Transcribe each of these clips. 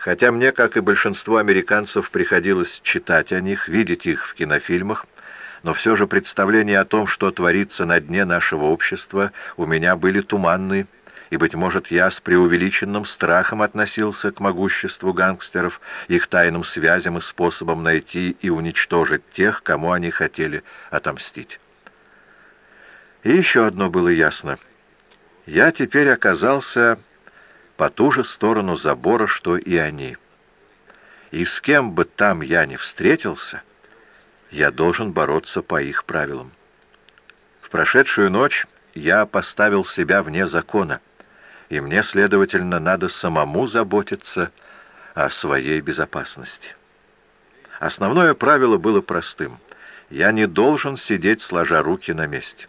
Хотя мне, как и большинству американцев, приходилось читать о них, видеть их в кинофильмах, но все же представления о том, что творится на дне нашего общества, у меня были туманные, и, быть может, я с преувеличенным страхом относился к могуществу гангстеров, их тайным связям и способам найти и уничтожить тех, кому они хотели отомстить. И еще одно было ясно. Я теперь оказался по ту же сторону забора, что и они. И с кем бы там я ни встретился, я должен бороться по их правилам. В прошедшую ночь я поставил себя вне закона, и мне, следовательно, надо самому заботиться о своей безопасности. Основное правило было простым. Я не должен сидеть сложа руки на месте.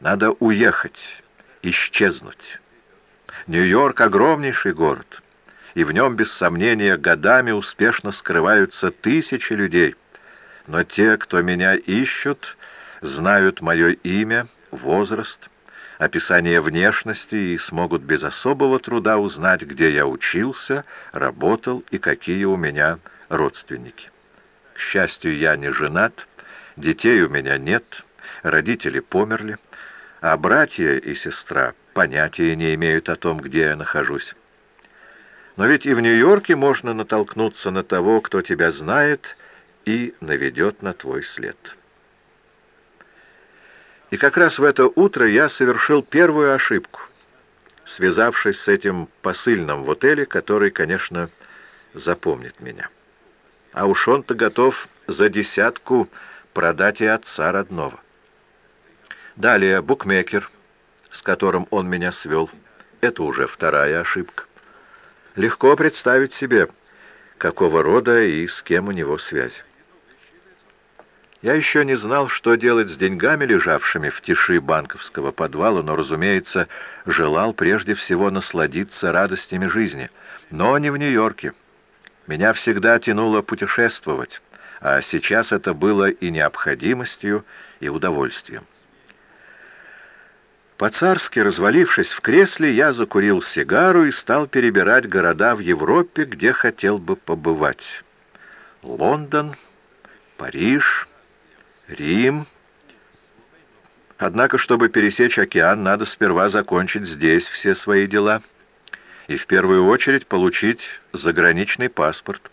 Надо уехать, исчезнуть. Нью-Йорк — огромнейший город, и в нем, без сомнения, годами успешно скрываются тысячи людей. Но те, кто меня ищут, знают мое имя, возраст, описание внешности и смогут без особого труда узнать, где я учился, работал и какие у меня родственники. К счастью, я не женат, детей у меня нет, родители померли, а братья и сестра понятия не имеют о том, где я нахожусь. Но ведь и в Нью-Йорке можно натолкнуться на того, кто тебя знает и наведет на твой след». И как раз в это утро я совершил первую ошибку, связавшись с этим посыльным в отеле, который, конечно, запомнит меня. А уж он-то готов за десятку продать и отца родного. Далее букмекер, с которым он меня свел. Это уже вторая ошибка. Легко представить себе, какого рода и с кем у него связь. Я еще не знал, что делать с деньгами, лежавшими в тиши банковского подвала, но, разумеется, желал прежде всего насладиться радостями жизни. Но не в Нью-Йорке. Меня всегда тянуло путешествовать, а сейчас это было и необходимостью, и удовольствием. По-царски развалившись в кресле, я закурил сигару и стал перебирать города в Европе, где хотел бы побывать. Лондон, Париж... Рим. Однако, чтобы пересечь океан, надо сперва закончить здесь все свои дела и в первую очередь получить заграничный паспорт.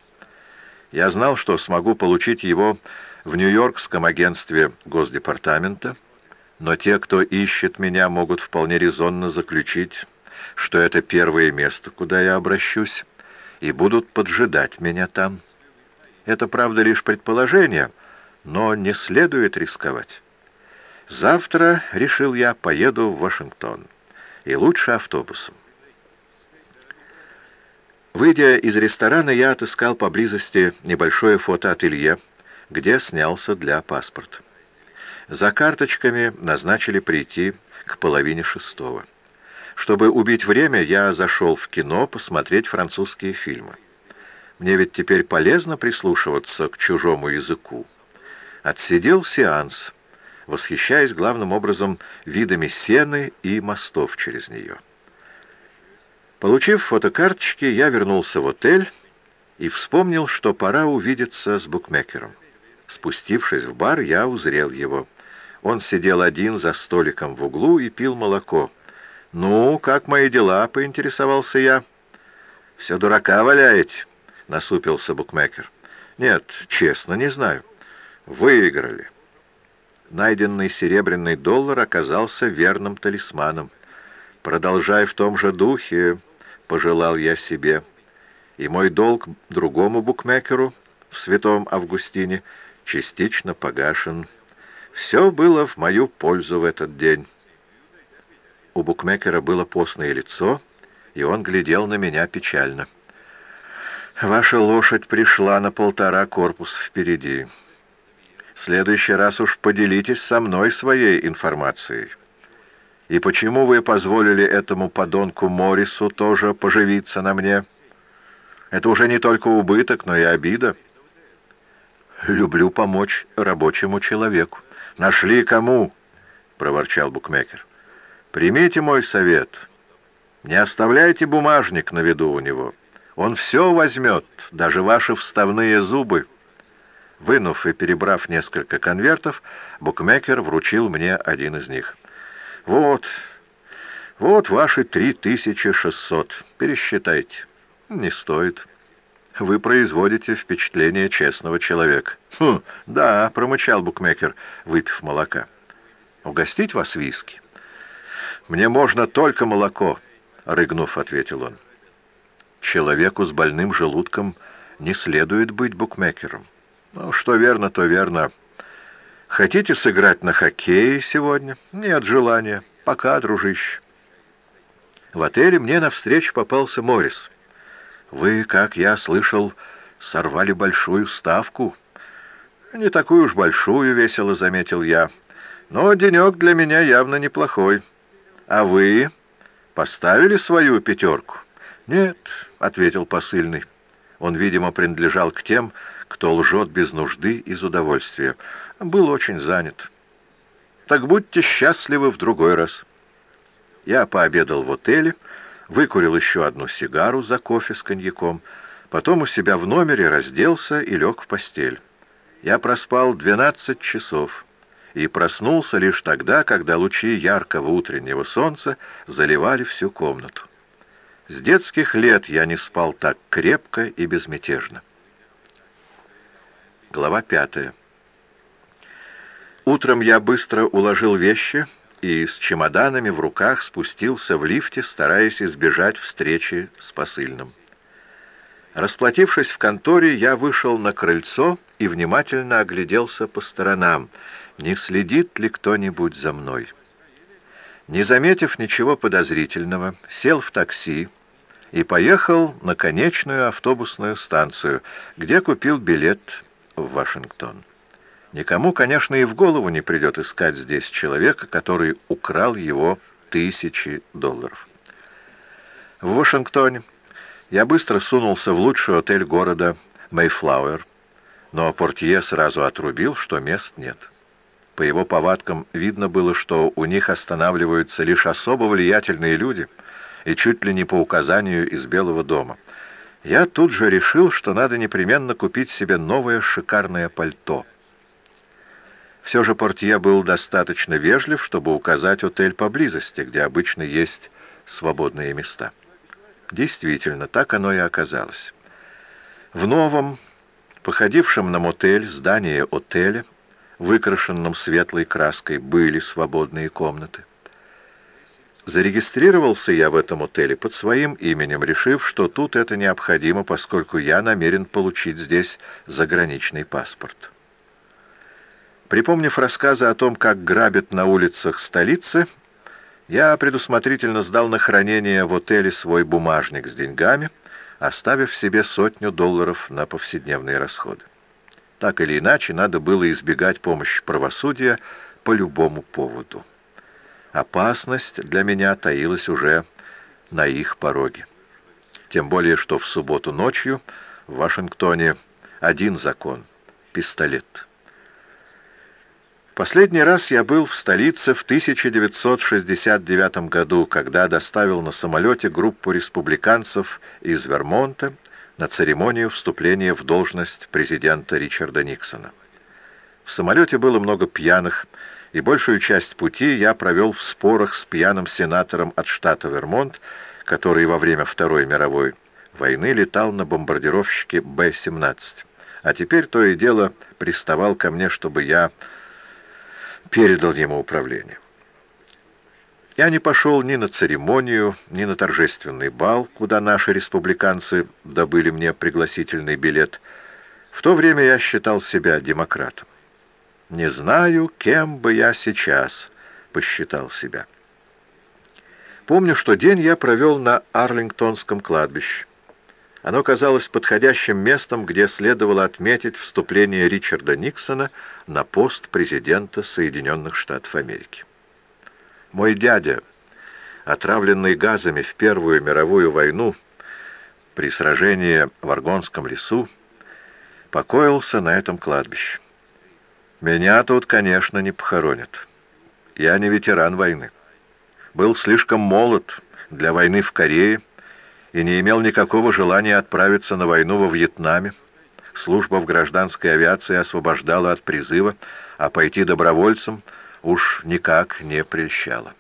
Я знал, что смогу получить его в Нью-Йоркском агентстве Госдепартамента, но те, кто ищет меня, могут вполне резонно заключить, что это первое место, куда я обращусь, и будут поджидать меня там. Это, правда, лишь предположение — но не следует рисковать. Завтра, решил я, поеду в Вашингтон. И лучше автобусом. Выйдя из ресторана, я отыскал поблизости небольшое фотоателье, где снялся для паспорта. За карточками назначили прийти к половине шестого. Чтобы убить время, я зашел в кино посмотреть французские фильмы. Мне ведь теперь полезно прислушиваться к чужому языку отсидел сеанс, восхищаясь главным образом видами сены и мостов через нее. Получив фотокарточки, я вернулся в отель и вспомнил, что пора увидеться с букмекером. Спустившись в бар, я узрел его. Он сидел один за столиком в углу и пил молоко. «Ну, как мои дела?» — поинтересовался я. «Все дурака валяете», — насупился букмекер. «Нет, честно, не знаю». Выиграли. Найденный серебряный доллар оказался верным талисманом. «Продолжай в том же духе», — пожелал я себе. И мой долг другому букмекеру в Святом Августине частично погашен. Все было в мою пользу в этот день. У букмекера было постное лицо, и он глядел на меня печально. «Ваша лошадь пришла на полтора корпуса впереди» следующий раз уж поделитесь со мной своей информацией. И почему вы позволили этому подонку Морису тоже поживиться на мне? Это уже не только убыток, но и обида. Люблю помочь рабочему человеку. Нашли кому? проворчал букмекер. Примите мой совет. Не оставляйте бумажник на виду у него. Он все возьмет, даже ваши вставные зубы». Вынув и перебрав несколько конвертов, букмекер вручил мне один из них. «Вот, вот ваши три тысячи шестьсот. Пересчитайте». «Не стоит. Вы производите впечатление честного человека». «Хм, да», — промычал букмекер, выпив молока. «Угостить вас виски?» «Мне можно только молоко», — рыгнув, ответил он. «Человеку с больным желудком не следует быть букмекером». «Ну, что верно, то верно. Хотите сыграть на хоккее сегодня?» «Нет желания. Пока, дружище». В отеле мне навстречу попался Морис. «Вы, как я слышал, сорвали большую ставку». «Не такую уж большую», — весело заметил я. «Но денек для меня явно неплохой. А вы поставили свою пятерку?» «Нет», — ответил посыльный. Он, видимо, принадлежал к тем, кто лжет без нужды из удовольствия. Был очень занят. Так будьте счастливы в другой раз. Я пообедал в отеле, выкурил еще одну сигару за кофе с коньяком, потом у себя в номере разделся и лег в постель. Я проспал двенадцать часов и проснулся лишь тогда, когда лучи яркого утреннего солнца заливали всю комнату. С детских лет я не спал так крепко и безмятежно. Глава пятая. Утром я быстро уложил вещи и с чемоданами в руках спустился в лифте, стараясь избежать встречи с посыльным. Расплатившись в конторе, я вышел на крыльцо и внимательно огляделся по сторонам, не следит ли кто-нибудь за мной. Не заметив ничего подозрительного, сел в такси и поехал на конечную автобусную станцию, где купил билет в Вашингтон. Никому, конечно, и в голову не придет искать здесь человека, который украл его тысячи долларов. В Вашингтоне я быстро сунулся в лучший отель города Мейфлауэр, но портье сразу отрубил, что мест нет. По его повадкам видно было, что у них останавливаются лишь особо влиятельные люди, и чуть ли не по указанию из Белого дома — я тут же решил, что надо непременно купить себе новое шикарное пальто. Все же портье был достаточно вежлив, чтобы указать отель поблизости, где обычно есть свободные места. Действительно, так оно и оказалось. В новом, походившем на мотель, здании отеля, выкрашенном светлой краской, были свободные комнаты. Зарегистрировался я в этом отеле под своим именем, решив, что тут это необходимо, поскольку я намерен получить здесь заграничный паспорт. Припомнив рассказы о том, как грабят на улицах столицы, я предусмотрительно сдал на хранение в отеле свой бумажник с деньгами, оставив себе сотню долларов на повседневные расходы. Так или иначе, надо было избегать помощи правосудия по любому поводу. Опасность для меня таилась уже на их пороге. Тем более, что в субботу ночью в Вашингтоне один закон — пистолет. Последний раз я был в столице в 1969 году, когда доставил на самолете группу республиканцев из Вермонта на церемонию вступления в должность президента Ричарда Никсона. В самолете было много пьяных, и большую часть пути я провел в спорах с пьяным сенатором от штата Вермонт, который во время Второй мировой войны летал на бомбардировщике Б-17. А теперь то и дело приставал ко мне, чтобы я передал ему управление. Я не пошел ни на церемонию, ни на торжественный бал, куда наши республиканцы добыли мне пригласительный билет. В то время я считал себя демократом. «Не знаю, кем бы я сейчас», — посчитал себя. Помню, что день я провел на Арлингтонском кладбище. Оно казалось подходящим местом, где следовало отметить вступление Ричарда Никсона на пост президента Соединенных Штатов Америки. Мой дядя, отравленный газами в Первую мировую войну при сражении в Аргонском лесу, покоился на этом кладбище. Меня тут, конечно, не похоронят. Я не ветеран войны. Был слишком молод для войны в Корее и не имел никакого желания отправиться на войну во Вьетнаме. Служба в гражданской авиации освобождала от призыва, а пойти добровольцем уж никак не прельщала.